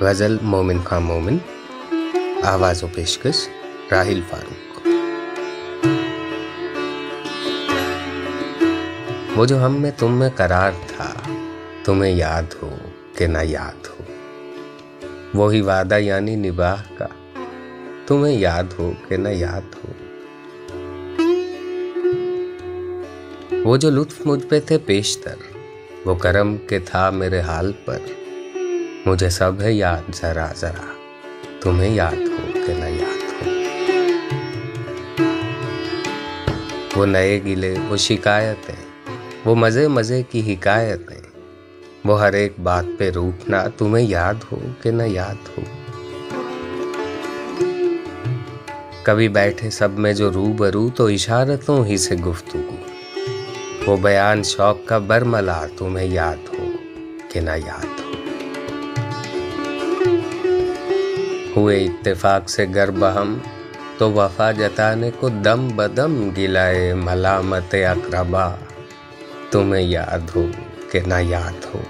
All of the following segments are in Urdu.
غزل مومن خان مومن، آواز و پیشکش راہل فاروق۔ وہ جو ہم میں تم میں قرار تھا، تمہیں یاد ہو کہ نہ یاد ہو۔ وہی وعدہ یعنی نباہ کا، تمہیں یاد ہو کہ نہ یاد ہو۔ وہ جو لطف مجھ پہ تھے پیشتر، وہ کرم کے تھا میرے حال پر۔ مجھے سب ہے یاد، ذرا ذرا۔ تمہیں یاد ہو کہ نہ یاد ہو۔ وہ نئے گلے، وہ شکایتیں، وہ مزے مزے کی حکایتیں۔ وہ ہر ایک بات پہ روٹنا تمہیں یاد ہو کہ نہ یاد ہو۔ کبھی بیٹھے سب میں جو رو برو تو اشارتوں ہی سے گفتگو۔ وہ بیان شوق کا برملا تمہیں یاد ہو کہ نہ یاد ہوئے اتفاق سے گر بہم، تو وفا جتانے کو دم بدم گلائے ملامت اقربا۔ تمہیں یاد ہو کہ نہ یاد ہو۔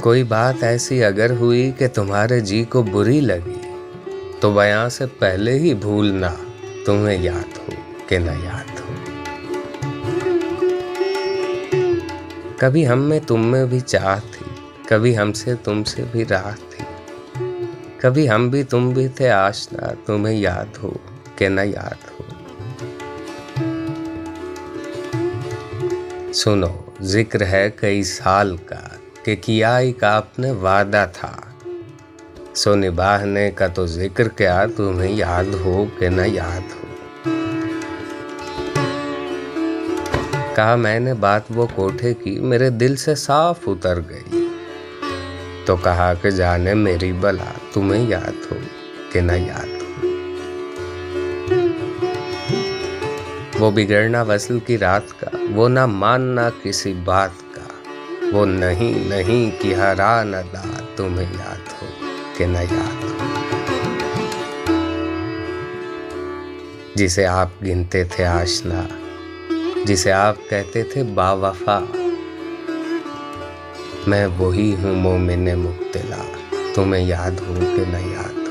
کوئی بات ایسی اگر ہوئی کہ تمہارے جی کو بری لگی، تو بیاں سے پہلے ہی بھولنا تمہیں یاد ہو کہ نہ یاد ہو۔ کبھی ہم میں تم میں بھی چاہ تھی کبھی ہم سے تم سے بھی راہ تھی۔ کبھی ہم بھی تم بھی تھے آشنا، تمہیں یاد ہو کہ نہ یاد ہو۔ سنو، ذکر ہے کئی سال کا کہ کیا ایک آپ نے وعدہ تھا۔ سو نباہنے کا تو ذکر کیا، تمہیں یاد ہو کہ نہ یاد ہو۔ کہا، میں نے بات وہ کوٹھے کی، میرے دل سے صاف اتر گئی۔ تو کہا کہ جانے میری بلا، تمہیں یاد ہو کہ نہ یاد ہو۔ وہ بگڑنا وصل کی رات کا، وہ نہ ماننا کسی بات کا، وہ نہیں نہیں کی ہرا نہ دا، تمہیں یاد ہو کہ نہ یاد ہو۔ جسے آپ گنتے تھے آشنا، جسے آپ کہتے تھے با وفا میں وہی ہوں مومن مبتلا۔ تمہیں یاد ہو کہ نہ یاد